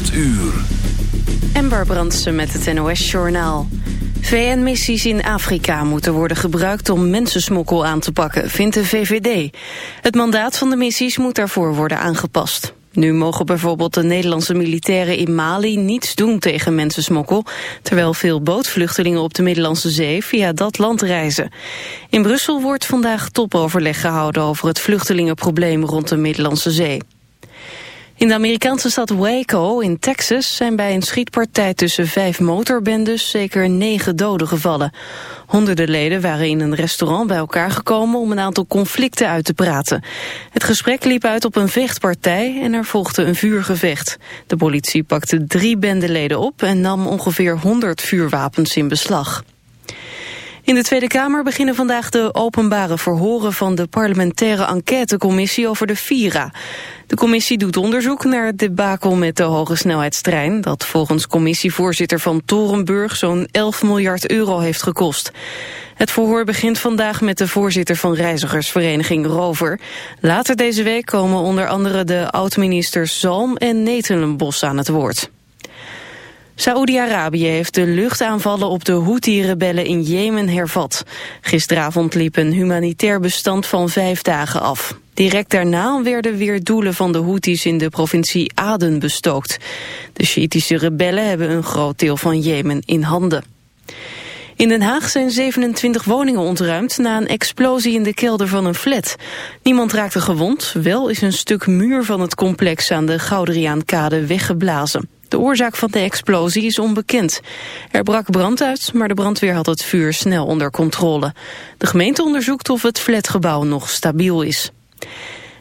8 uur. Ember Brandsen met het NOS-journaal. VN-missies in Afrika moeten worden gebruikt om mensensmokkel aan te pakken, vindt de VVD. Het mandaat van de missies moet daarvoor worden aangepast. Nu mogen bijvoorbeeld de Nederlandse militairen in Mali niets doen tegen mensensmokkel, terwijl veel bootvluchtelingen op de Middellandse Zee via dat land reizen. In Brussel wordt vandaag topoverleg gehouden over het vluchtelingenprobleem rond de Middellandse Zee. In de Amerikaanse stad Waco in Texas zijn bij een schietpartij tussen vijf motorbendes zeker negen doden gevallen. Honderden leden waren in een restaurant bij elkaar gekomen om een aantal conflicten uit te praten. Het gesprek liep uit op een vechtpartij en er volgde een vuurgevecht. De politie pakte drie bendeleden op en nam ongeveer 100 vuurwapens in beslag. In de Tweede Kamer beginnen vandaag de openbare verhoren van de parlementaire enquêtecommissie over de Vira. De commissie doet onderzoek naar het debakel met de hoge snelheidstrein... dat volgens commissievoorzitter van Torenburg zo'n 11 miljard euro heeft gekost. Het verhoor begint vandaag met de voorzitter van reizigersvereniging Rover. Later deze week komen onder andere de oud-ministers Zalm en Netelenbos aan het woord. Saoedi-Arabië heeft de luchtaanvallen op de Houthi-rebellen in Jemen hervat. Gisteravond liep een humanitair bestand van vijf dagen af. Direct daarna werden weer doelen van de Houthis in de provincie Aden bestookt. De Sjiitische rebellen hebben een groot deel van Jemen in handen. In Den Haag zijn 27 woningen ontruimd na een explosie in de kelder van een flat. Niemand raakte gewond, wel is een stuk muur van het complex aan de Gouderiaankade weggeblazen. De oorzaak van de explosie is onbekend. Er brak brand uit, maar de brandweer had het vuur snel onder controle. De gemeente onderzoekt of het flatgebouw nog stabiel is.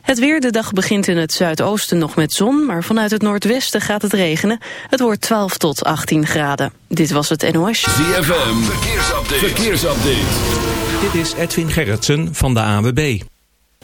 Het weer, de dag begint in het zuidoosten nog met zon, maar vanuit het noordwesten gaat het regenen. Het wordt 12 tot 18 graden. Dit was het NOS. ZFM, verkeersupdate. verkeersupdate. Dit is Edwin Gerritsen van de AWB.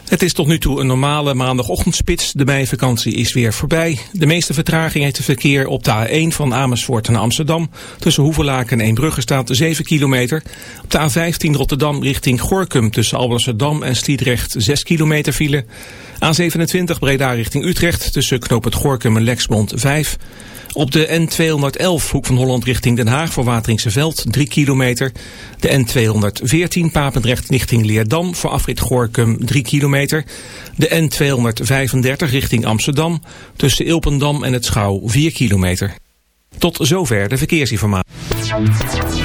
Het is tot nu toe een normale maandagochtendspits. De meivakantie is weer voorbij. De meeste vertraging heeft het verkeer op de A1 van Amersfoort naar Amsterdam. Tussen Hoevelaken en Eembrugge staat 7 kilometer. Op de A15 Rotterdam richting Gorkum tussen Alblasserdam en Stiedrecht 6 kilometer file. A27 Breda richting Utrecht tussen Knoop het Gorkum en Lexmond 5 op de N211 Hoek van Holland richting Den Haag voor Wateringse Veld 3 kilometer. De N214 Papendrecht richting Leerdam voor afrit Gorkum 3 kilometer. De N235 richting Amsterdam tussen Ilpendam en het Schouw 4 kilometer. Tot zover de verkeersinformatie.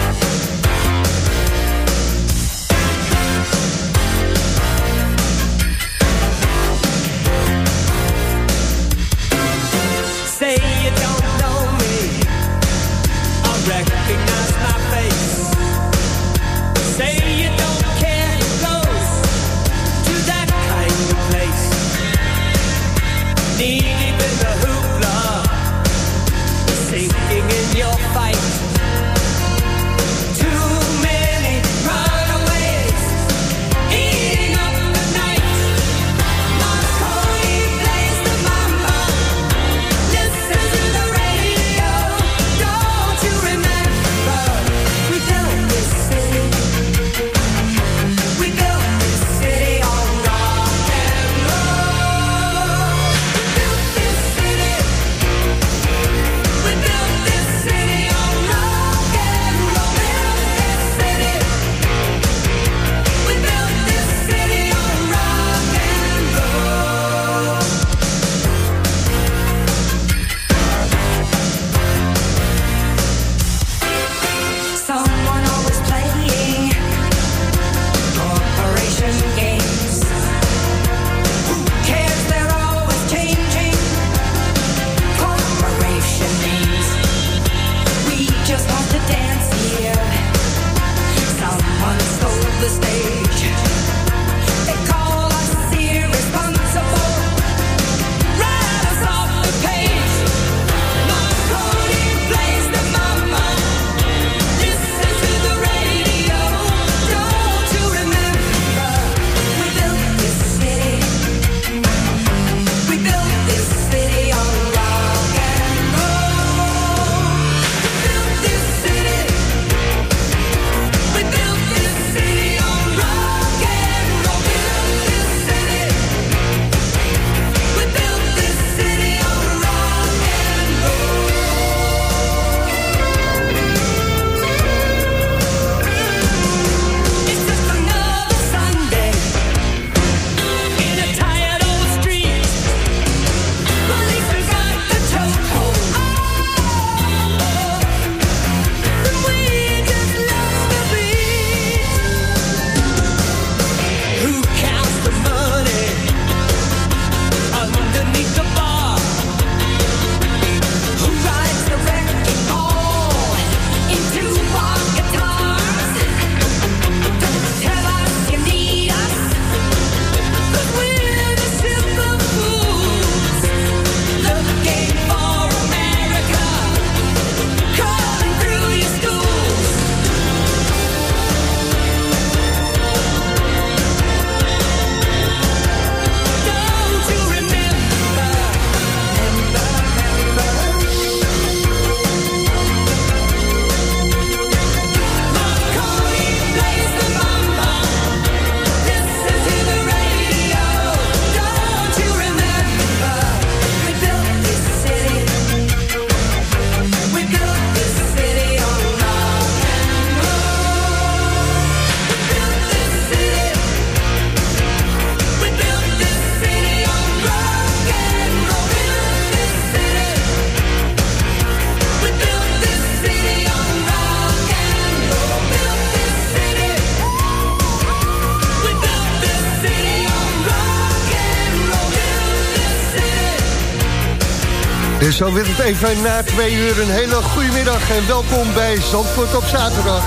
Zo werd het even na twee uur een hele goede middag en welkom bij Zandvoort op zaterdag.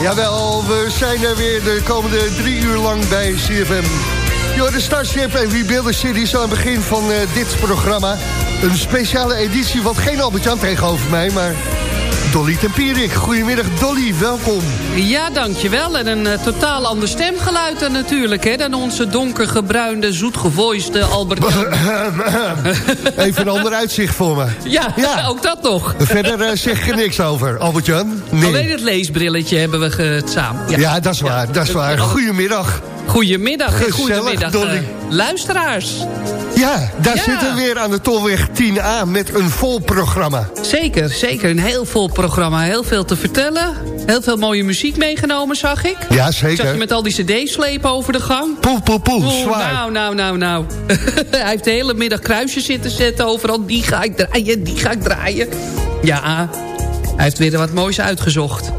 Jawel, we zijn er weer de komende drie uur lang bij CFM. Yo, de Starship en We Build a City zo aan het begin van uh, dit programma. Een speciale editie, want geen Albert-Jan tegenover mij, maar Dolly Tempierik. Goedemiddag Dolly, welkom. Ja, dankjewel. En een uh, totaal ander stemgeluid dan natuurlijk, hè, dan onze donkergebruinde, zoetgevoiste Albert Even een ander uitzicht voor me. Ja, ja. ook dat nog. Verder uh, zeg je niks over, Albert-Jan. Nee. Alleen het leesbrilletje hebben we samen. Ja. ja, dat is waar, ja. dat is waar. Goedemiddag. Goedemiddag en goedemiddag, uh, luisteraars. Ja, daar ja. zitten we weer aan de Tolweg 10A met een vol programma. Zeker, zeker. Een heel vol programma. Heel veel te vertellen. Heel veel mooie muziek meegenomen, zag ik. Ja, zeker. Zag je met al die cd's slepen over de gang. Poe, poe, poe, zwaar. Nou, nou, nou, nou. Hij heeft de hele middag kruisjes zitten zetten overal. Die ga ik draaien, die ga ik draaien. Ja, hij heeft weer wat moois uitgezocht.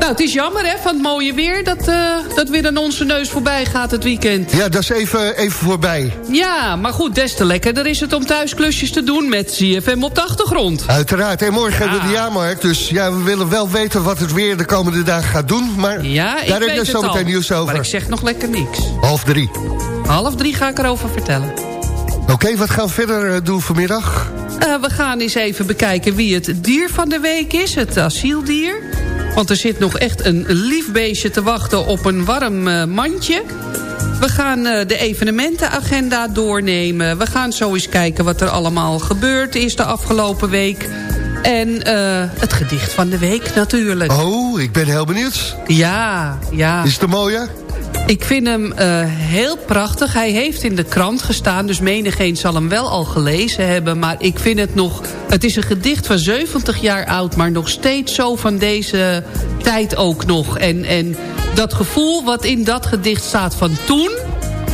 Nou, het is jammer hè, van het mooie weer... dat, uh, dat weer aan onze neus voorbij gaat het weekend. Ja, dat is even, even voorbij. Ja, maar goed, des te lekkerder is het om thuis klusjes te doen... met CFM op de achtergrond. Uiteraard. En morgen ja. hebben we de jaarmarkt. Dus ja, we willen wel weten wat het weer de komende dagen gaat doen. Maar ja, daar heb je zo meteen nieuws over. Maar ik zeg nog lekker niks. Half drie. Half drie ga ik erover vertellen. Oké, okay, wat gaan we verder doen vanmiddag? Uh, we gaan eens even bekijken wie het dier van de week is. Het asieldier. Want er zit nog echt een lief beestje te wachten op een warm uh, mandje. We gaan uh, de evenementenagenda doornemen. We gaan zo eens kijken wat er allemaal gebeurd is de afgelopen week. En uh, het gedicht van de week natuurlijk. Oh, ik ben heel benieuwd. Ja, ja. Is het een mooie? Ik vind hem uh, heel prachtig. Hij heeft in de krant gestaan, dus menigeen zal hem wel al gelezen hebben. Maar ik vind het nog... Het is een gedicht van 70 jaar oud, maar nog steeds zo van deze tijd ook nog. En, en dat gevoel wat in dat gedicht staat van toen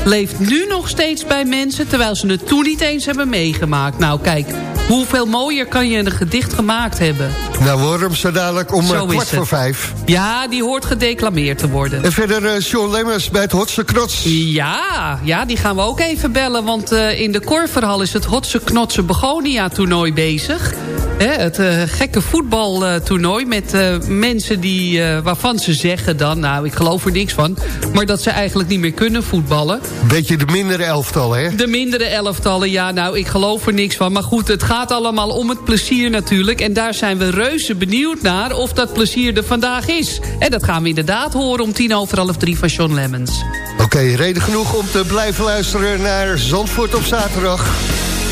leeft nu nog steeds bij mensen... terwijl ze het toen niet eens hebben meegemaakt. Nou, kijk, hoeveel mooier kan je een gedicht gemaakt hebben? Nou, Worm, zo dadelijk om Zo kwart voor vijf. Ja, die hoort gedeclameerd te worden. En verder uh, Sean Lemmers bij het Hotse Knots. Ja, ja, die gaan we ook even bellen. Want uh, in de Korverhal is het Hotse Knotse Begonia-toernooi bezig. Hè, het uh, gekke voetbaltoernooi met mensen die, waarvan ze zeggen dan... nou, ik geloof er niks van... maar dat ze eigenlijk niet meer kunnen voetballen. Beetje de mindere elftallen, hè? De mindere elftallen, ja, nou, ik geloof er niks van. Maar goed, het gaat allemaal om het plezier natuurlijk. En daar zijn we reuze benieuwd naar of dat plezier er vandaag is. En dat gaan we inderdaad horen om tien over half drie van John Lemmens. Oké, reden genoeg om te blijven luisteren naar Zandvoort op zaterdag.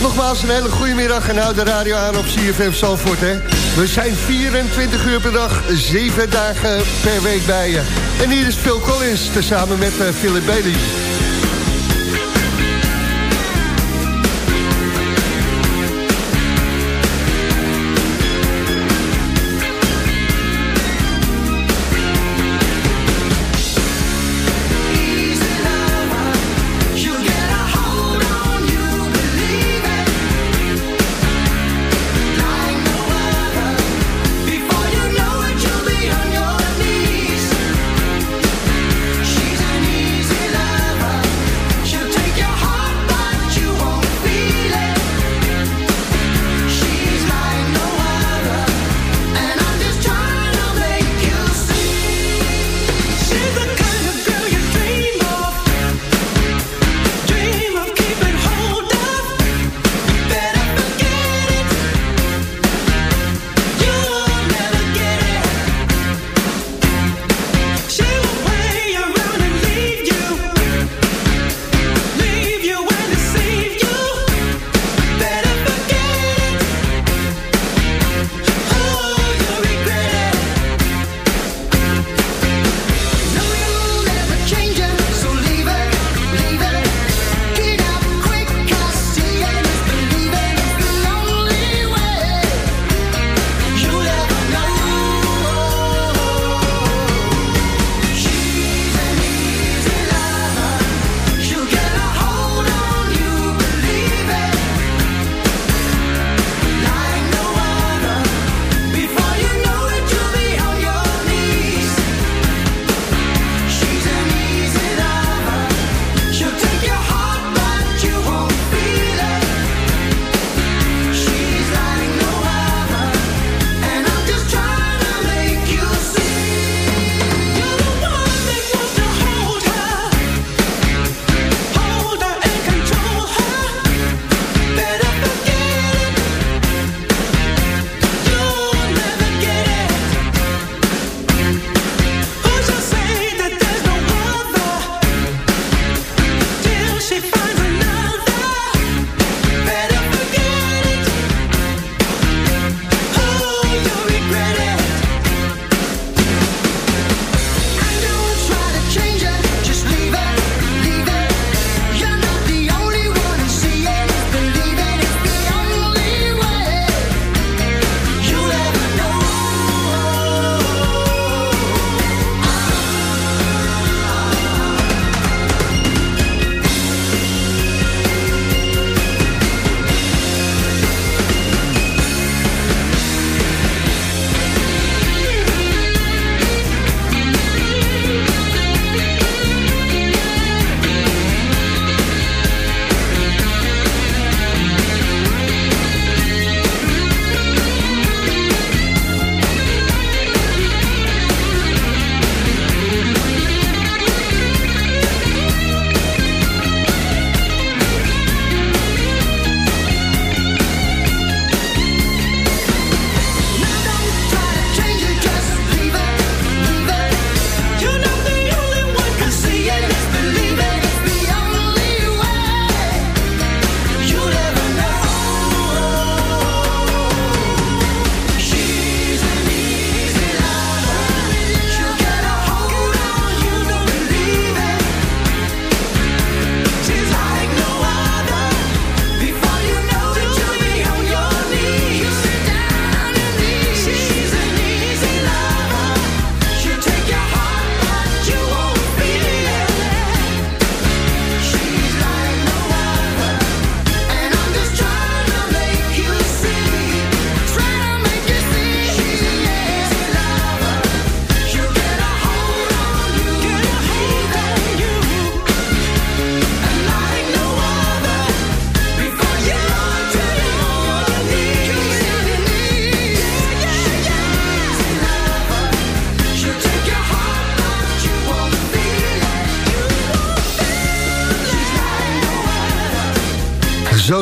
Nogmaals een hele goede middag en houd de radio aan op CFM Zandvoort. Hè. We zijn 24 uur per dag, 7 dagen per week bij je. En hier is Phil Collins, tezamen met uh, Philip Bailey.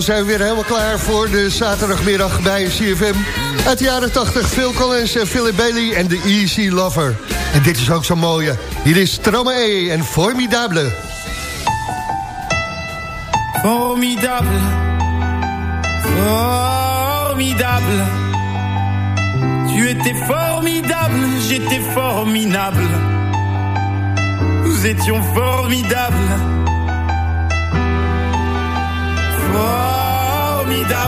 Zijn we weer helemaal klaar voor de zaterdagmiddag bij CFM. Uit de jaren 80, Phil Collins Philip Bailey en The Easy Lover. En dit is ook zo'n mooie. Hier is Stromae en Formidable. Formidable. Formidable. Tu étais formidable, j'étais formidable. Nous étions formidables.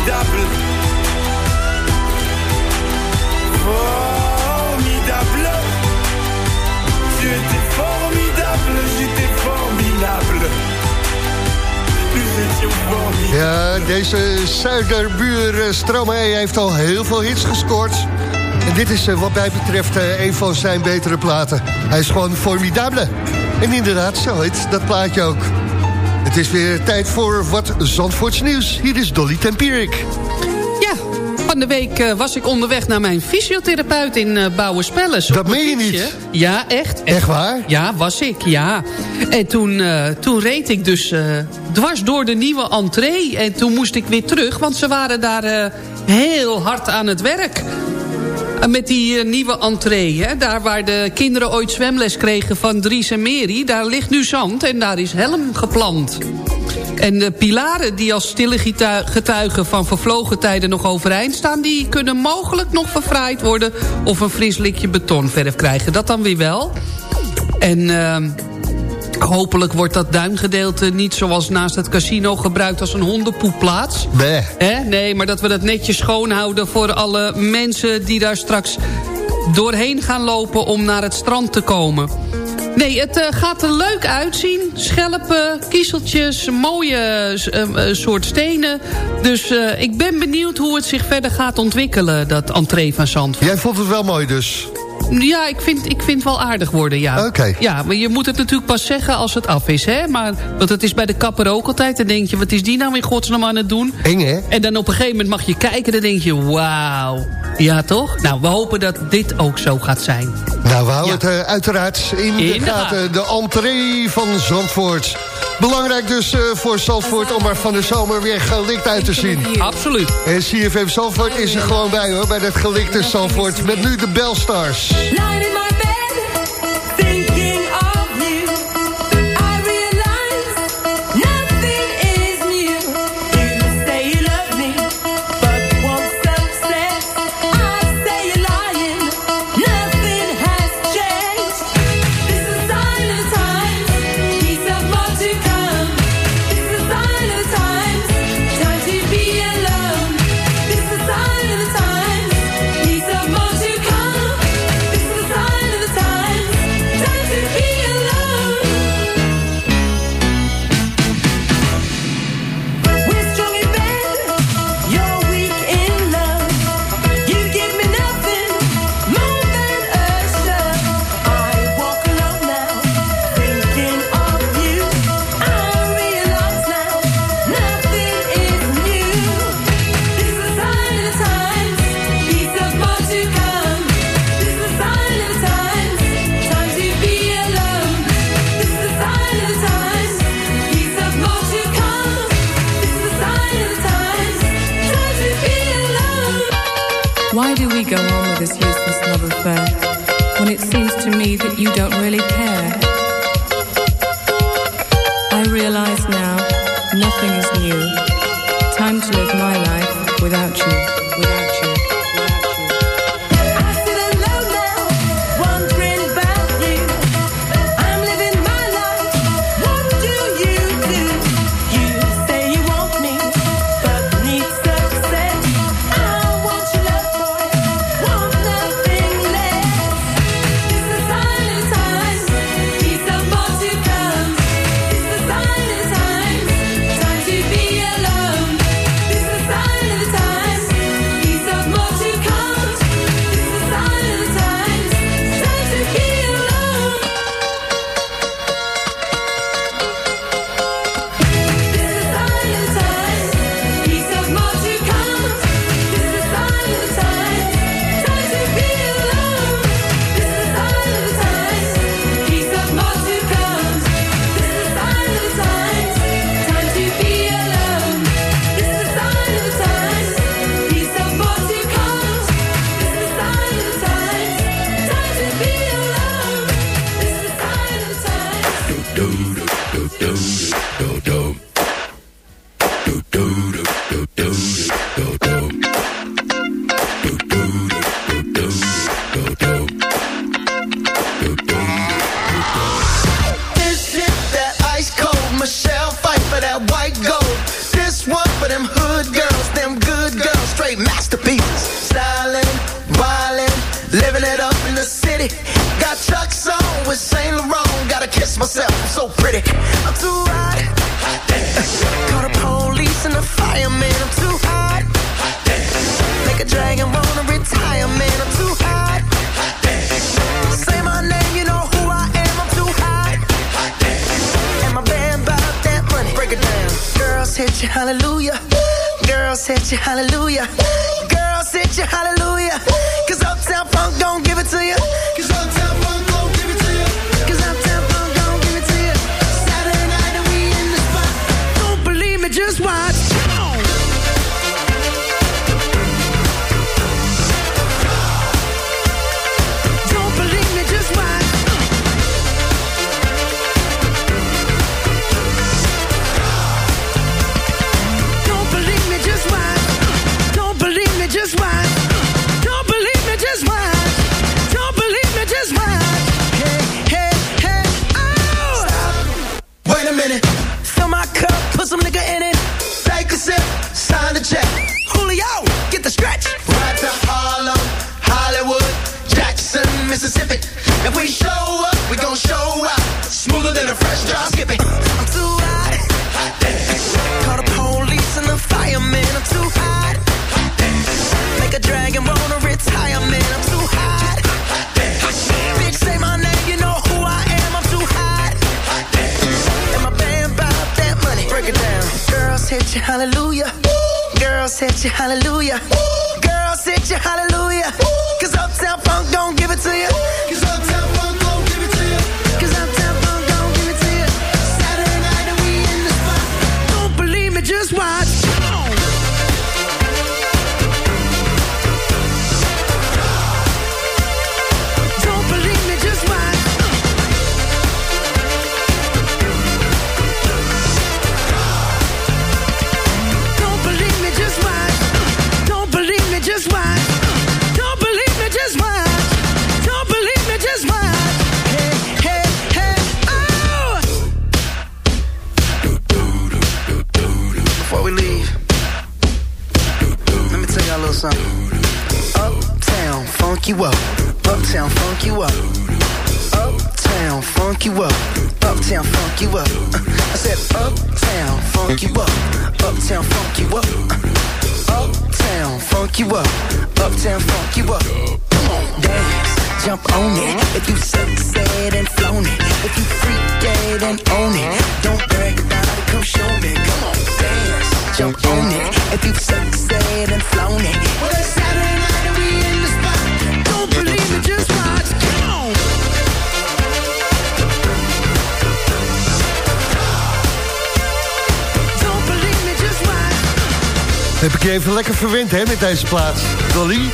Formidables. Formidable. Tu étais formidable, j'étais formidable. Formidables. Ja, deze zuiderbuur eh, Stromae heeft al heel veel hits gescoord. En dit is eh, wat mij betreft eh, een van zijn betere platen. Hij is gewoon formidable. En inderdaad, zo heet dat plaatje ook. Het is weer tijd voor wat Zandvoorts nieuws. Hier is Dolly Tempierik. Ja, van de week eh, was ik onderweg naar mijn fysiotherapeut in uh, Bouwerspelles. Dat meen je niet? Ja, echt. Echt waar? Ja, was ik, ja. En toen, eh, toen reed ik dus eh, dwars door de nieuwe entree. En toen moest ik weer terug, want ze waren daar eh, heel hard aan het werk. Eh, Met die eh, nieuwe entree, hè, daar waar de kinderen ooit zwemles kregen van Dries en Meri... daar ligt nu zand en daar is helm geplant. En de pilaren die als stille getu- getuigen van vervlogen tijden nog overeind staan... die kunnen mogelijk nog verfraaid worden of een fris likje betonverf krijgen. Dat dan weer wel. En ehm, hopelijk wordt dat duingedeelte niet zoals naast het casino gebruikt als een hondenpoepplaats. Hè? Nee, maar dat we dat netjes schoonhouden voor alle mensen die daar straks doorheen gaan lopen om naar het strand te komen. Nee, het eh, gaat er leuk uitzien. Schelpen, kiezeltjes, mooie eh, eh, soort stenen. Dus ik ben benieuwd hoe het zich verder gaat ontwikkelen, dat entree van Zandvoort. Jij vond het wel mooi dus. Ja, ik vind, ik vind wel aardig worden, ja. Ja, maar je moet het natuurlijk pas zeggen als het af is, hè. Maar, want het is bij de kapper ook altijd. Dan denk je, wat is die nou in godsnaam aan het doen? Hè? En dan op een gegeven moment mag je kijken. Dan denk je, wauw. Ja, toch? Nou, we hopen dat dit ook zo gaat zijn. Nou, we houden het eh, uiteraard in, in de gaten. De entree van Zandvoort. Belangrijk dus eh, voor Zandvoort om er van de zomer weer gelikt uit te zien. Absoluut. En CFM Salvoort is er gewoon bij hoor, bij dat gelikte Salvoort Met nu de Belstars. Stars. you don't really care. Uptown, funk you up. Uptown, funk you up. Uptown, funk you up. Uptown, funk you up. I said, Uptown, funk you up. Uptown, funk you up. Uptown, funk you up. Uptown, funk you up. Come on, dance, jump on it. If you succeed and flown it. If you freak dead and own it. Don't brag about it, Heb ik je even lekker verwend, hè, met deze plaats. Dolly?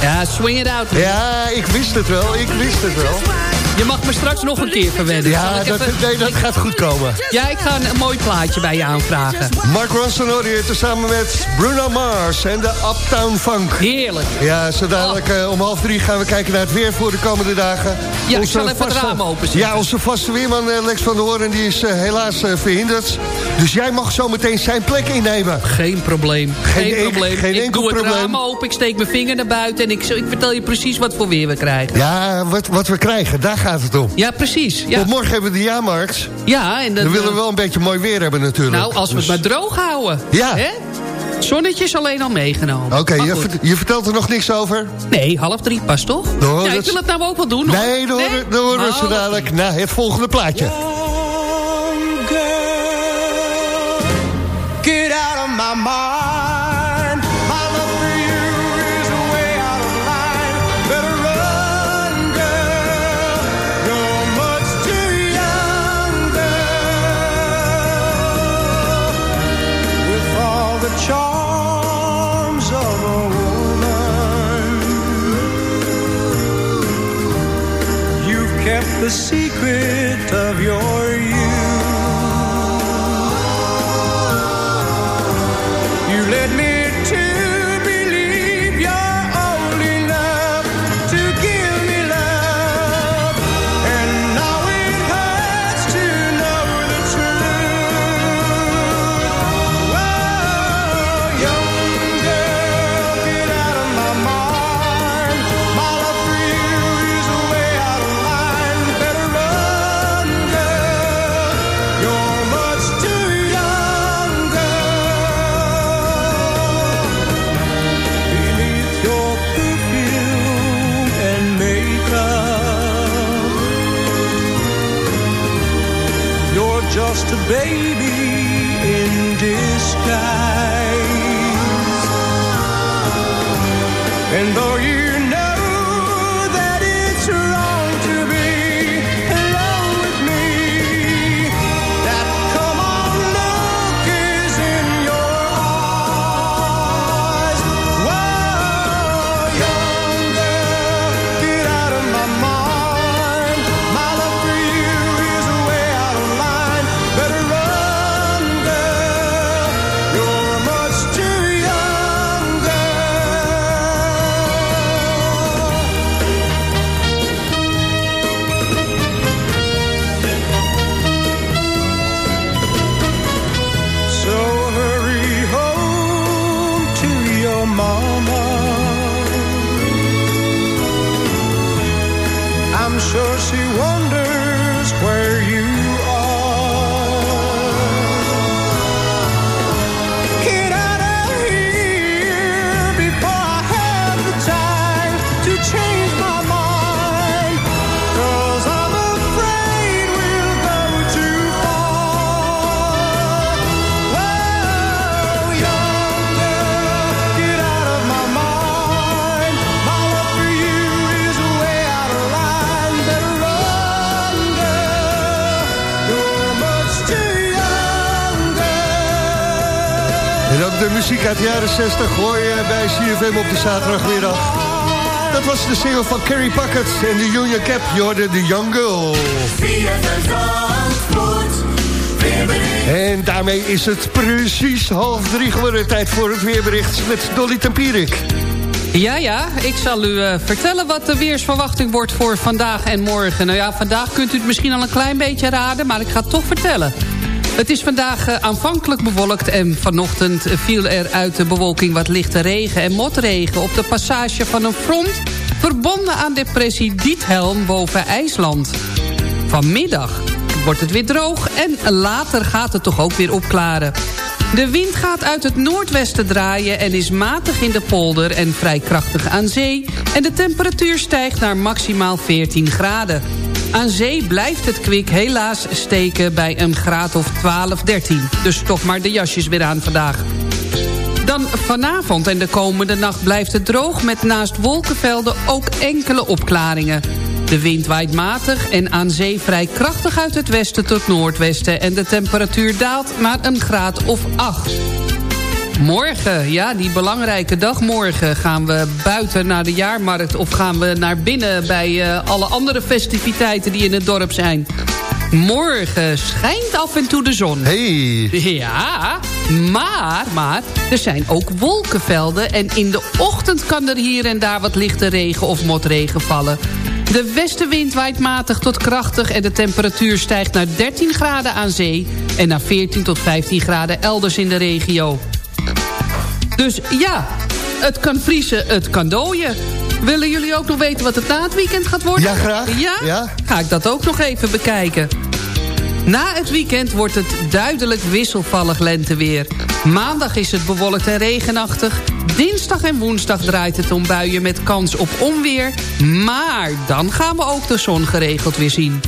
Ja, swing it out. Ja, ik wist het wel, ik wist het wel. Je mag me straks nog een keer verwennen. Ja, ik dat, even- nee, dat gaat goed komen. Ja, ik ga een, een mooi plaatje bij je aanvragen. Mark Ronson hoor je samen met Bruno Mars en de Uptown Funk. Heerlijk. Ja, zo dadelijk eh, om half drie gaan we kijken naar het weer voor de komende dagen. Ja, ik zal even het raam openzetten. Ja, onze vaste weerman eh, Lex van der Hoorn die is eh, helaas verhinderd. Dus jij mag zo meteen zijn plek innemen. Geen probleem. Geen, Geen- probleem. geen ik enkel doe het probleem. raam open, ik steek mijn vinger naar buiten... en ik, ik vertel je precies wat voor weer we krijgen. Ja, wat, wat we krijgen, daar gaat het om. Ja, precies. Ja, Want morgen hebben we de jaarmarkt. ja en dat, Dan willen we eh, wel een beetje mooi weer hebben natuurlijk. Nou, als we het Dus- maar droog houden. Ja. Hè? Zonnetje is alleen al meegenomen. Oké, je, vert- je vertelt er nog niks over? Nee, half drie pas toch? Nou, ja, dat ik wil het nou ook wel doen. hoor. Nee, dan horen, dan horen we Oh, zo dadelijk na het volgende plaatje. Get out of my mind. The secret of your she wondered muziek uit de jaren 60 hoor je bij CFM op de zaterdagmiddag. Dat was de single van Carrie Packet en de Union Cap. Hoorde de Young Girl. En daarmee is het precies half drie geworden. Tijd voor het weerbericht met Dolly Tempierik. Ja, ja, ik zal u eh, vertellen wat de weersverwachting wordt voor vandaag en morgen. Nou ja, vandaag kunt u het misschien al een klein beetje raden, maar ik ga het toch vertellen. Het is vandaag eh, aanvankelijk bewolkt en vanochtend viel er uit de bewolking wat lichte regen en motregen op de passage van een front verbonden aan depressie Diethelm boven IJsland. Vanmiddag wordt het weer droog en later gaat het toch ook weer opklaren. De wind gaat uit het noordwesten draaien en is matig in de polder en vrij krachtig aan zee. En de temperatuur stijgt naar maximaal 14 graden. Aan zee blijft het kwik helaas steken bij een graad of 12, 13. Dus toch maar de jasjes weer aan vandaag. Dan vanavond en de komende nacht blijft het droog... met naast wolkenvelden ook enkele opklaringen. De wind waait matig en aan zee vrij krachtig uit het westen tot noordwesten... en de temperatuur daalt naar een graad of 8. Morgen, ja, die belangrijke dag morgen... gaan we buiten naar de jaarmarkt... of gaan we naar binnen bij eh, alle andere festiviteiten die in het dorp zijn. Morgen schijnt af en toe de zon. Hey. Ja, maar, maar er zijn ook wolkenvelden... en in de ochtend kan er hier en daar wat lichte regen of motregen vallen. De westenwind waait matig tot krachtig... en de temperatuur stijgt naar 13 graden aan zee... en naar 14 tot 15 graden elders in de regio. Dus ja, het kan vriezen, het kan dooien. Willen jullie ook nog weten wat het na het weekend gaat worden? Ja, graag. Ja? Ja. Ga ik dat ook nog even bekijken. Na het weekend wordt het duidelijk wisselvallig lenteweer. Maandag is het bewolkt en regenachtig. Dinsdag en woensdag draait het om buien met kans op onweer. Maar dan gaan we ook de zon geregeld weer zien.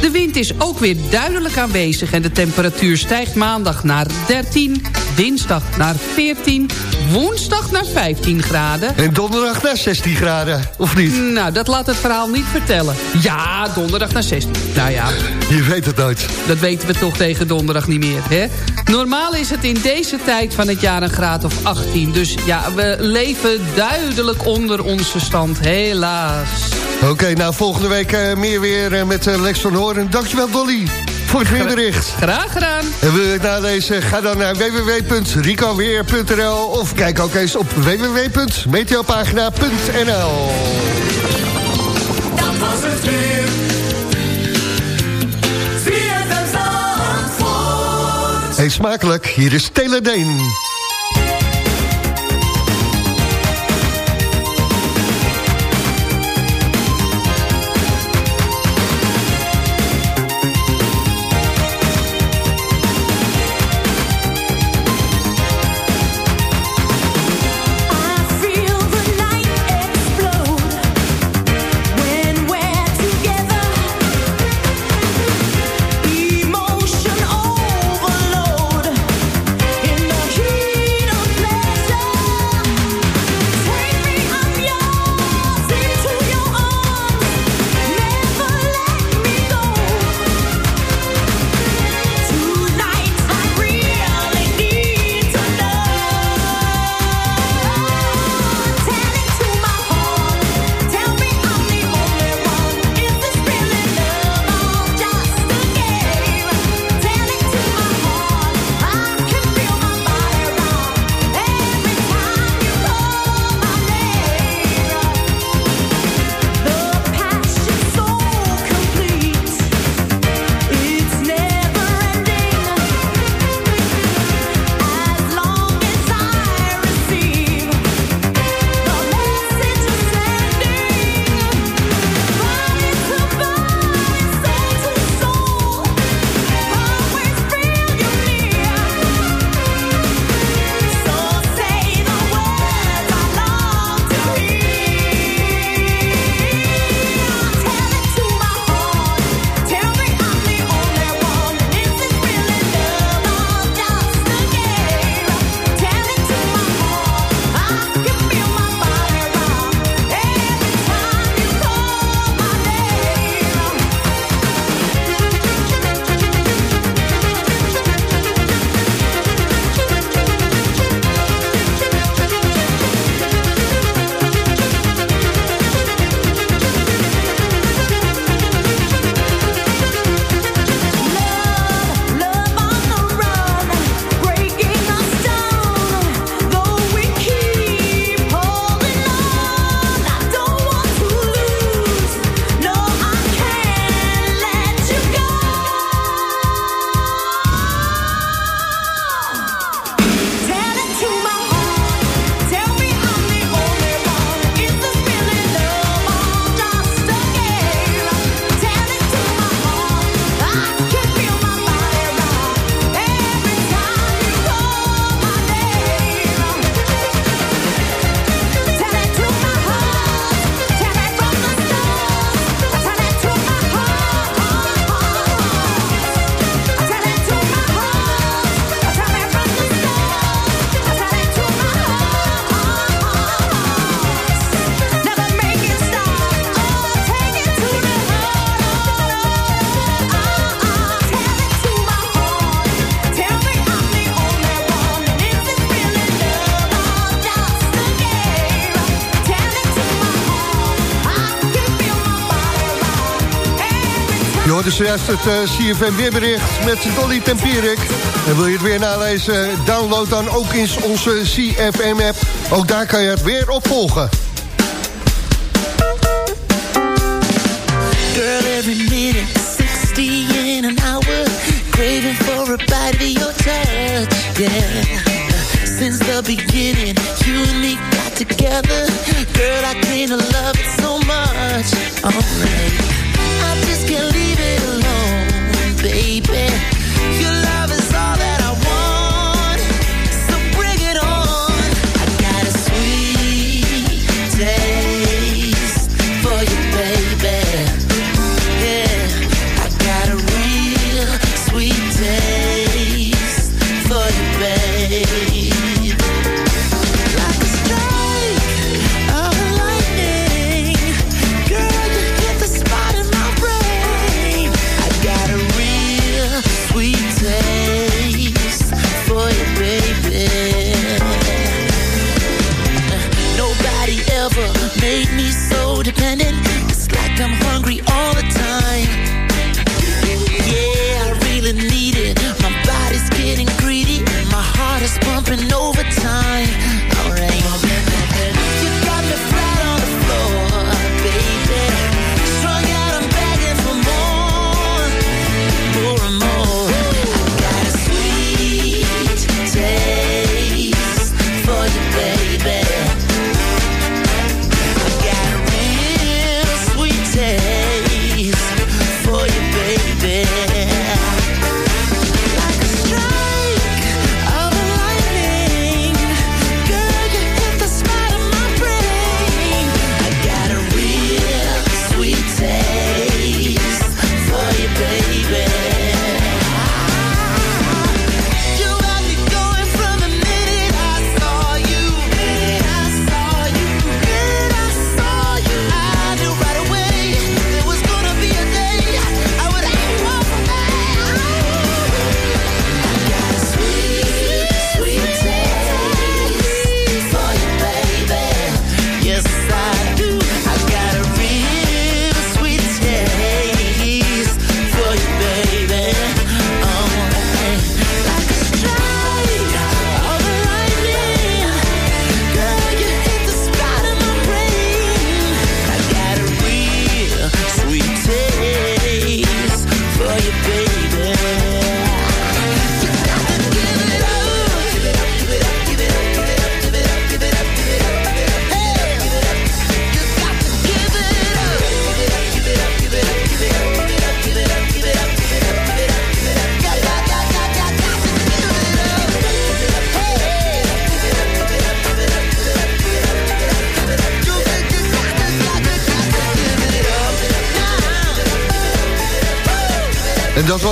De wind is ook weer duidelijk aanwezig en de temperatuur stijgt maandag naar 13, dinsdag naar 14, woensdag naar 15 graden. En donderdag naar 16 graden, of niet? Nou, dat laat het verhaal niet vertellen. Ja, donderdag naar 16. Nou ja, Je weet het nooit. dat weten we toch tegen donderdag niet meer. Hè? Normaal is het in deze tijd van het jaar een graad of 18. Dus ja, we leven duidelijk onder onze stand. Helaas. Oké, nou volgende week eh, meer weer eh, met eh, Lex van Hoorn. Dankjewel Dolly voor het weerbericht. Graag gedaan. En wil je het nalezen? Ga dan naar www.ricoweer.nl of kijk ook eens op www.meteopagina.nl Dat was het weer. Hey, smakelijk. Hier is Taylor Deen. Zojuist het eh, CFM weerbericht met Dolly Tempierik. En wil je het weer nalezen, download dan ook eens onze CFM-app. Ook daar kan je het weer op volgen. Girl, every minute, 60 in an hour. Craving for a bite of your touch, yeah. Since the beginning, you and me got together.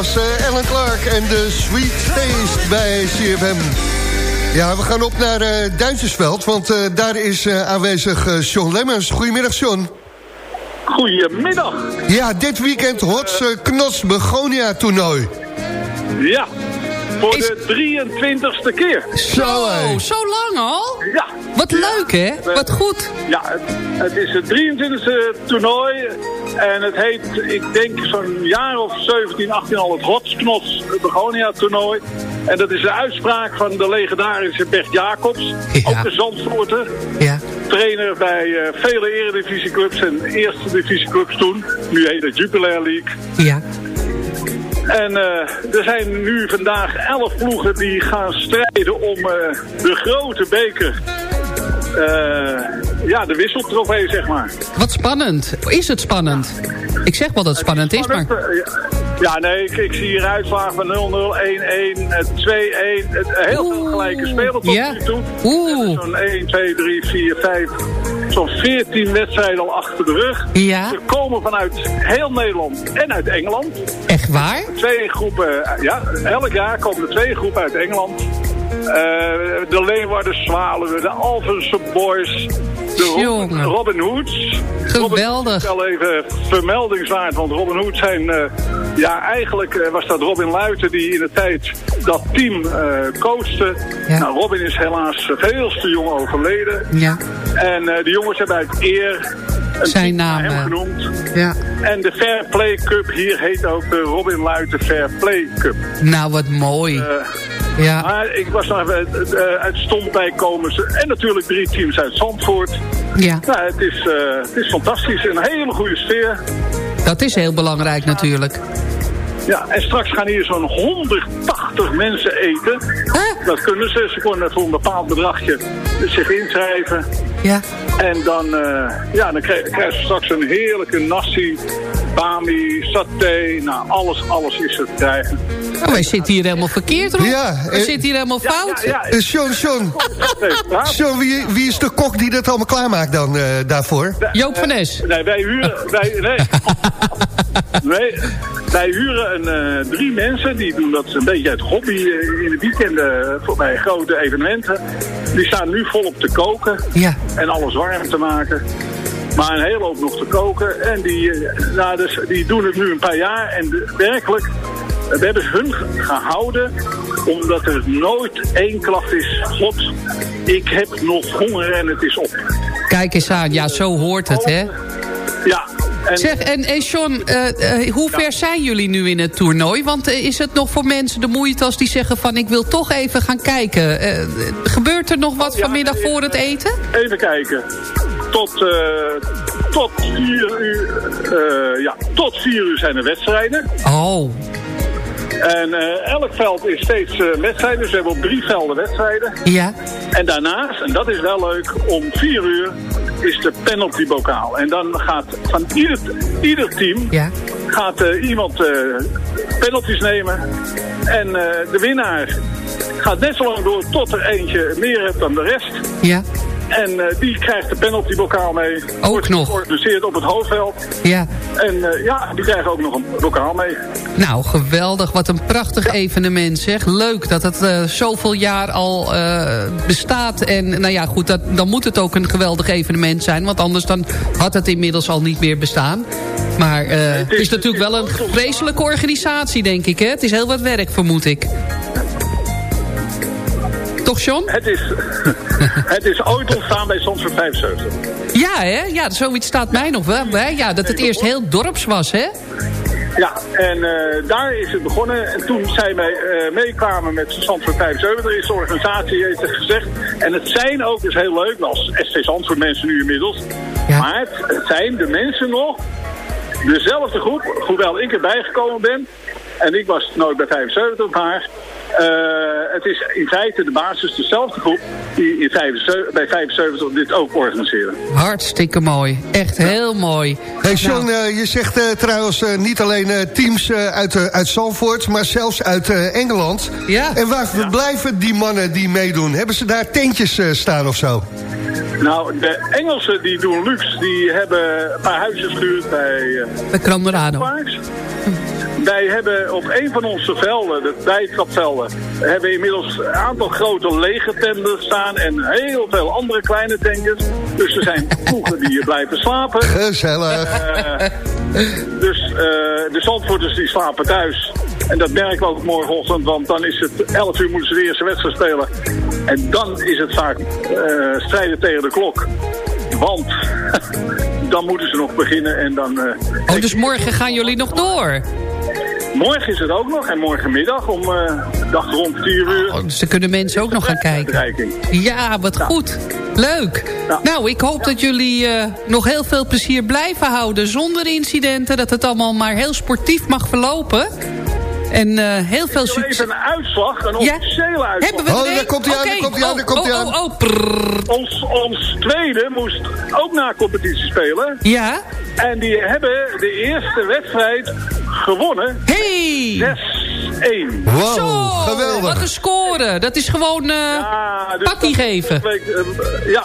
Was eh, Ellen Clark en de Sweet Taste bij CFM. Ja, we gaan op naar eh Duintjesveld, want eh, daar is eh, aanwezig eh Sean Lemmens. Goedemiddag, Sean. Goedemiddag. Ja, dit weekend Hotse Knos Begonia toernooi. Ja, voor de 23ste keer. Zo. Oh, zo lang al? Ja. Wat leuk, hè? Wat goed. Ja, het, het is het 23e toernooi. En het heet, ik denk zo'n jaar of 17, 18 al het Hotsknots Begonia toernooi. En dat is de uitspraak van de legendarische Bert Jacobs. Ook de Zandvoorter. Ja. Trainer bij eh, vele eredivisieclubs en eerste divisieclubs toen. Nu heet het Jupiler League. Ja. En eh, er zijn nu vandaag elf ploegen die gaan strijden om eh, de grote beker. Eh, ja, de wisseltrofee, zeg maar. Wat spannend. Is het spannend? Ik zeg wel dat het spannend is, maar... Eh, ja. Ja, nee, ik, ik zie hier uitslagen van 0-0, 1-1, eh, 2-1. Het- Heel veel gelijke spelen tot nu toe. Oeh. Zo'n 1, 2, 3, 4, 5, zo'n 14 wedstrijden al achter de rug. Ja. Ze komen vanuit heel Nederland en uit Engeland. Echt waar? Twee groepen, eh, ja, elk jaar komen er twee groepen uit Engeland. Eh, de Leeuwarden Zwaluwen, de Alphense Boys, de. Robin Hoods. Geweldig. Robin wel even vermeldingswaard, want Robin Hood zijn... eh, ja, eigenlijk eh, was dat Robin Luiten die in de tijd dat team eh coachte. Ja. Nou, Robin is helaas veel te jong overleden. Ja. En de jongens hebben uit eer Zijn naam, hem eh, genoemd. Ja. En de Fair Play Cup hier heet ook de Robin Luiten Fair Play Cup. Nou, wat mooi. Eh, ja. Maar ik was nog even uh, uit Stomp bijkomen. En natuurlijk drie teams uit Zandvoort. Ja. Nou, het, is, uh, het is fantastisch. Een hele goede sfeer. Dat is heel belangrijk natuurlijk. Ja, en straks gaan hier zo'n 180 mensen eten. Dat kunnen ze. Ze kunnen voor een bepaald bedragje zich inschrijven. Ja. En dan, uh, ja, dan krijgen krijg ze straks een heerlijke nasi, bami, saté. Nou, alles, alles is er te krijgen. Oh, wij zitten hier helemaal verkeerd, Rob. Ja, We eh, zitten hier helemaal fout. Ja, Eh, John, John. John wie, wie is de kok die dat allemaal klaarmaakt dan eh, daarvoor? Joop van Es. Nee, wij huren... Wij, nee. nee, wij huren een, uh, drie mensen. Die doen dat een beetje uit hobby uh, in de weekenden voor bij grote evenementen. Die staan nu volop te koken. Ja. En alles warm te maken. Maar een hele hoop nog te koken. En die, nou, dus, die doen het nu een paar jaar. En de, werkelijk, we hebben hun gehouden omdat er nooit één klacht is. God, ik heb nog honger en het is op. Kijk eens aan, ja, zo hoort het, hè? Ja. En... Zeg, en, en John, uh, uh, hoe ver ja. zijn jullie nu in het toernooi? Want uh, is het nog voor mensen de moeite als die zeggen van... ik wil toch even gaan kijken. gebeurt er nog wat ja, vanmiddag nee, voor het eten? Even kijken. Tot, tot vier uur... ja, tot vier uur zijn er wedstrijden. Oh. En uh, elk veld is steeds uh, wedstrijden. Dus we hebben op drie velden wedstrijden. Ja. En daarnaast, en dat is wel leuk, om vier uur is de penaltybokaal. En dan gaat van ieder, ieder team ja. gaat, uh, iemand penalties nemen. En de winnaar gaat net zo lang door tot er eentje meer hebt dan de rest. Ja. En uh, die krijgt de penaltybokaal mee. Ook Wordt nog. georganiseerd op het hoofdveld. Ja. En uh, ja, die krijgen ook nog een bokaal mee. Nou, geweldig. Wat een prachtig ja. evenement zeg. Leuk dat het uh, zoveel jaar al bestaat. En nou ja, goed, dat, dan moet het ook een geweldig evenement zijn. Want anders dan had het inmiddels al niet meer bestaan. Maar het, is, het is natuurlijk wel een vreselijke organisatie, denk ik. Hè? Het is heel wat werk, vermoed ik. Toch, John? Het is, het is ooit ontstaan bij Zandvoort 75. Ja, hè? Ja, zoiets staat mij nog wel bij. Ja, dat het eerst heel dorps was, hè? Ja, en uh, daar is het begonnen. En toen zij mee, uh, meekwamen met Zandvoort 75, is de organisatie heeft het gezegd. En het zijn ook, is heel leuk, als SC Zandvoort mensen nu inmiddels. Ja. Maar het, het zijn de mensen nog, dezelfde groep, hoewel ik erbij gekomen ben. En ik was nooit bij 75, maar uh, het is in feite de basis dezelfde groep die in 75, bij 75 dit ook organiseren. Hartstikke mooi. Echt heel mooi. Hey John, nou. uh, je zegt uh, trouwens niet alleen teams uit, uit Zandvoort, maar zelfs uit Engeland. Ja. En waar verblijven die mannen die meedoen? Hebben ze daar tentjes staan of zo? Nou, de Engelsen die doen luxe. Die hebben een paar huizen gehuurd bij... bij Cranmerado. Wij hebben op een van onze velden, de bijtrapvelden, hebben inmiddels een aantal grote lege tenten staan en heel veel andere kleine tentjes. Dus er zijn ploegen die hier blijven slapen. Gezellig. Uh, dus uh, de Zandvoorters die slapen thuis. En dat merken we ook morgenochtend, want dan is het 11 uur moeten ze de eerste wedstrijd spelen. En dan is het vaak uh, strijden tegen de klok. Want dan moeten ze nog beginnen en dan... oh, dus morgen gaan jullie nog door? Morgen is het ook nog en morgenmiddag om uh, dag rond 4 uur. Oh, dus dan kunnen mensen ook nog gaan kijken. Ja, wat goed. Leuk. Nou, ik hoop dat jullie uh, nog heel veel plezier blijven houden zonder incidenten. Dat het allemaal maar heel sportief mag verlopen. En uh, heel veel succes. Even een uitslag, een officiële ja? uitslag. Hebben we oh, daar komt hij okay. aan, daar komt hij aan, daar komt hij aan. Oh, oh, oh, ons, ons tweede moest ook na competitie spelen. Ja. En die hebben de eerste wedstrijd gewonnen. Hey! 6-1. Wow, Zo, geweldig. wat een score. Dat is gewoon uh, ja, dus pakkie geven. Week, uh, ja,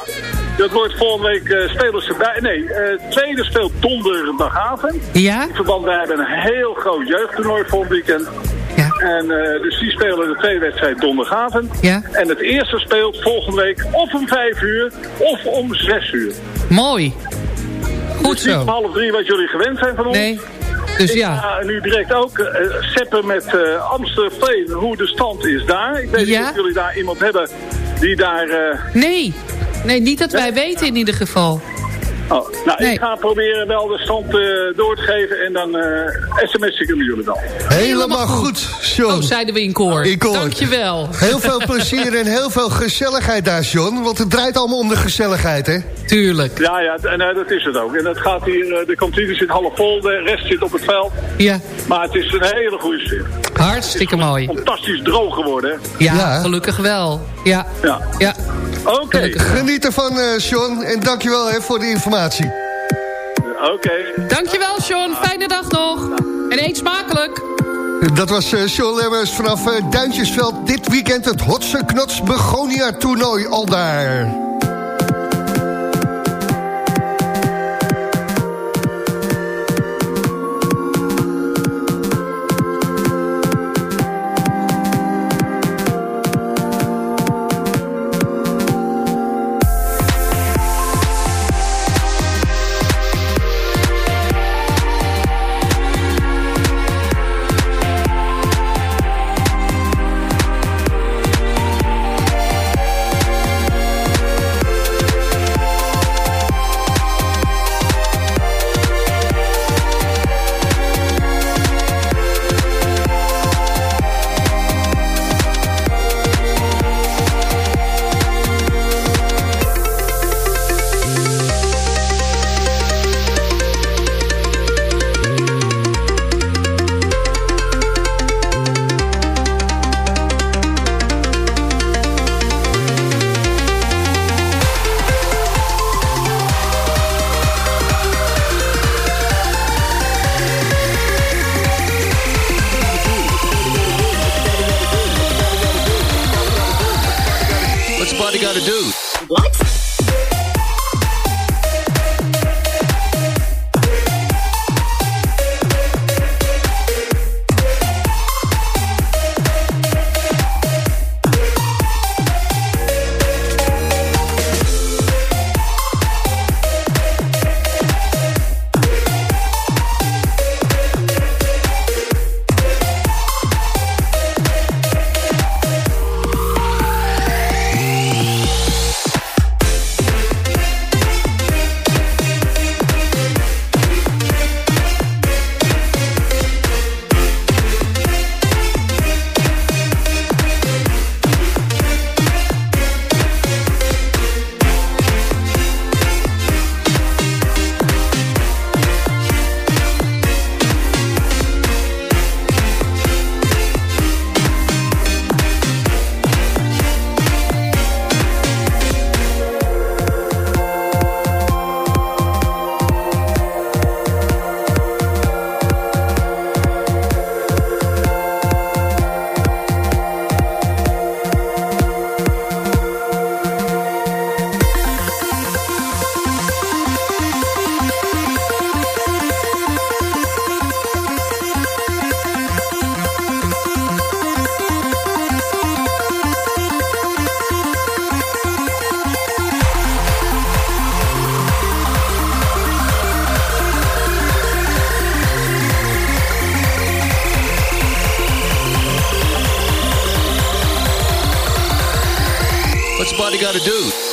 dat wordt volgende week uh, spelers erbij. Nee, uh, tweede speelt donderdagavond. Ja? In verband, wij hebben een heel groot jeugdtoernooi volgend weekend. Ja. En uh, dus die spelen de tweede wedstrijd donderdagavond. Ja. En het eerste speelt volgende week of om vijf uur of om zes uur. Mooi. Goed dus niet zo. om half drie wat jullie gewend zijn van ons. Nee. Dus ik ja. nu direct ook uh, zeppen met uh, Amstelveen hoe de stand is daar. Ik weet Ja? niet of jullie daar iemand hebben die daar... Uh, Nee. Nee, niet dat wij weten in ieder geval. Oh, nou, Nee. ik ga proberen wel de stand eh, door te geven en dan eh sms ik hem jullie wel. Helemaal goed, John. Oh, zeiden we in koor. In koor. Dankjewel. Heel veel plezier en heel veel gezelligheid daar, John. Want het draait allemaal om de gezelligheid, hè? Tuurlijk. Ja, ja, en eh, dat is het ook. En dat gaat hier, eh, de kantine zit half vol, de rest zit op het veld. Ja, Maar het is een hele goede sfeer. hartstikke mooi. Fantastisch droog geworden, hè? Ja, Ja. gelukkig wel. Ja, Ja. ja. Oké. Geniet ervan, eh John. En dankjewel hè, voor de informatie. oké. Dankjewel, Sean. Fijne dag nog. En eet smakelijk. Dat was eh John Lemmers vanaf eh, Duintjesveld. Dit weekend het Hotse Knots Begonia toernooi al daar. to do.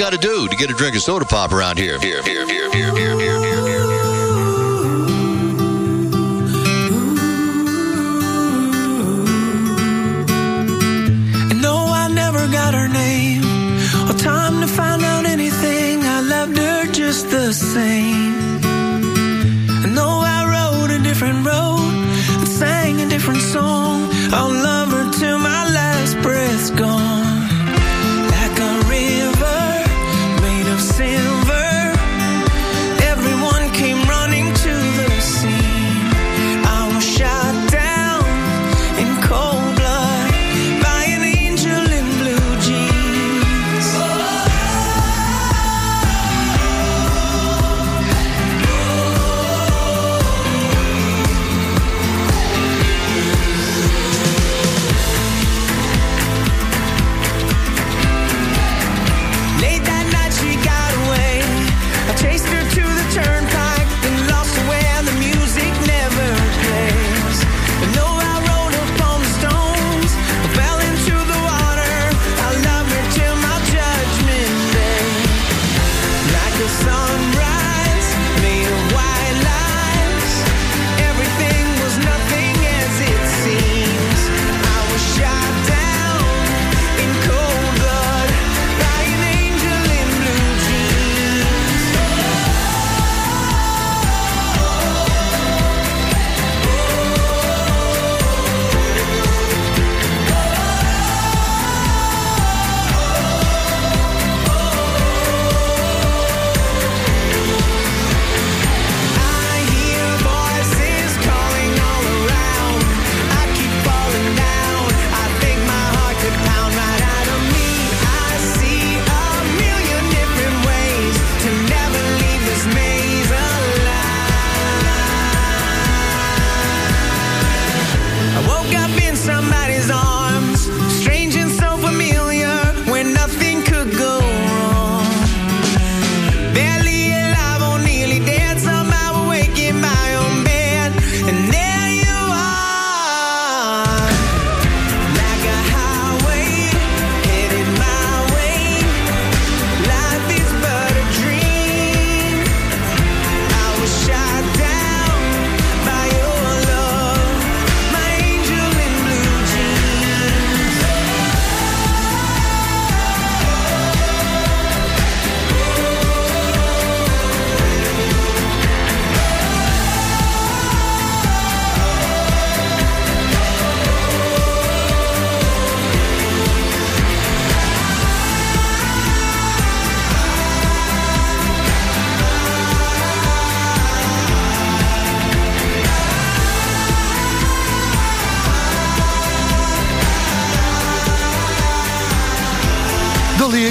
got to do to get a drink of soda pop around here. Beer, beer, beer, beer, beer, beer. Got her name or time to find out anything. I loved her just the same. I know I rode a different road and sang a different song. I'll love her till my last breath's gone. dancing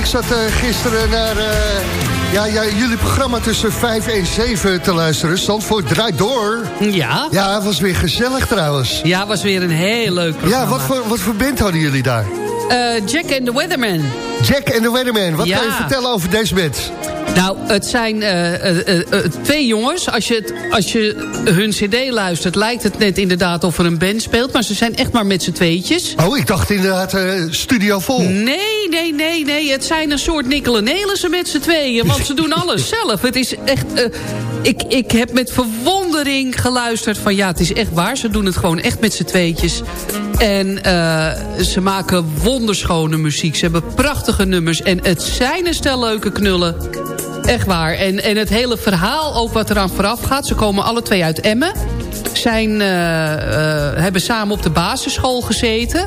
zat eh, gisteren naar eh, ja, ja, jullie programma tussen 5 en 7 te luisteren. Zandvoort draait door. Ja. Ja, het was weer gezellig trouwens. Ja, was weer een heel leuk programma. Ja, wat voor, wat voor band hadden jullie daar? Eh, Jack and the Weatherman. Jack and the Weatherman. Wat Ja. kan je vertellen over deze band? Nou, het zijn twee jongens. Als je, het, als je hun cd luistert, lijkt het net inderdaad of er een band speelt. Maar ze zijn echt maar met z'n tweetjes. Oh, ik dacht inderdaad studio vol. Nee, nee, nee, nee. Het zijn een soort Nikkel en Nelissen met z'n tweeën. Want ze doen alles zelf. Het is echt... eh, ik, ik heb met verwondering geluisterd van... ja, het is echt waar. Ze doen het gewoon echt met z'n tweetjes. En eh, ze maken wonderschone muziek. Ze hebben prachtige nummers. En het zijn een stel leuke knullen. Echt waar. En, en het hele verhaal ook wat eraan vooraf gaat. Ze komen alle twee uit Emmen. Zijn, eh, hebben samen op de basisschool gezeten.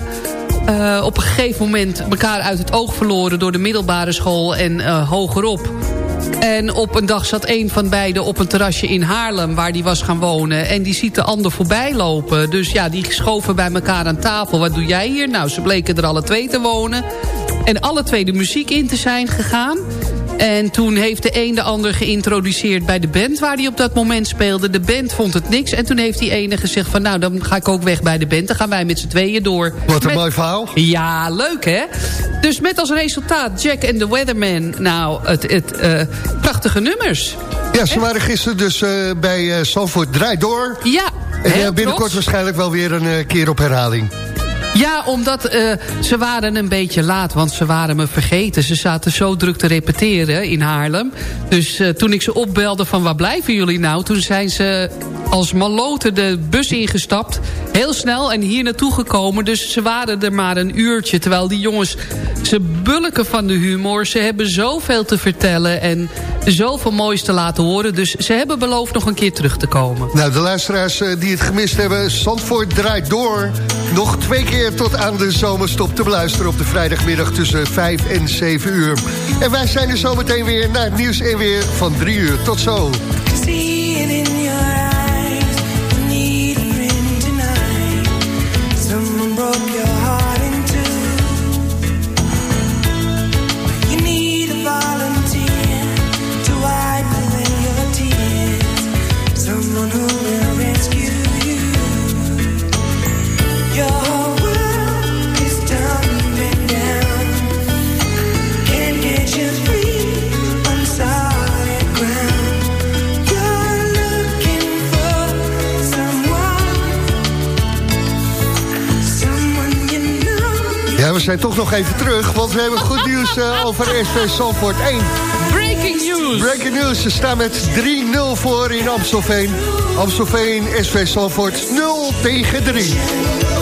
Eh, op een gegeven moment elkaar uit het oog verloren... door de middelbare school en eh, hogerop. En op een dag zat een van beiden op een terrasje in Haarlem... waar die was gaan wonen. En die ziet de ander voorbij lopen. Dus ja, die schoven bij elkaar aan tafel. Wat doe jij hier? Nou, ze bleken er alle twee te wonen. En alle twee de muziek in te zijn gegaan. En toen heeft de een de ander geïntroduceerd bij de band waar hij op dat moment speelde. De band vond het niks. En toen heeft die ene gezegd van nou dan ga ik ook weg bij de band. Dan gaan wij met z'n tweeën door. Wat een Met- mooi verhaal. Ja, leuk hè? Dus met als resultaat Jack and the Weatherman. Nou, het, het eh, prachtige nummers. Ja, ze waren gisteren dus eh, bij eh Zandvoort Draait Door. Ja, En binnenkort trots. waarschijnlijk wel weer een keer op herhaling. Ja, omdat eh, ze waren een beetje laat, want ze waren me vergeten. Ze zaten zo druk te repeteren in Haarlem. Dus eh, toen ik ze opbelde van waar blijven jullie nou... toen zijn ze als maloten de bus ingestapt. Heel snel en hier naartoe gekomen. Dus ze waren er maar een uurtje. Terwijl die jongens, ze bulken van de humor. Ze hebben zoveel te vertellen en zoveel moois te laten horen. Dus ze hebben beloofd nog een keer terug te komen. Nou, de luisteraars eh, die het gemist hebben... Zandvoort draait door. Nog twee keer tot aan de zomerstop te beluisteren... op de vrijdagmiddag tussen 5 en 7 uur. En wij zijn er zometeen weer naar het nieuws en weer van 3 uur. Tot zo. Zijn toch nog even terug, want we hebben goed nieuws eh, over SV Zandvoort 1. Breaking news! Breaking news, ze staan met 3-0 voor in Amstelveen. Amstelveen, SV Zandvoort 0 tegen 3.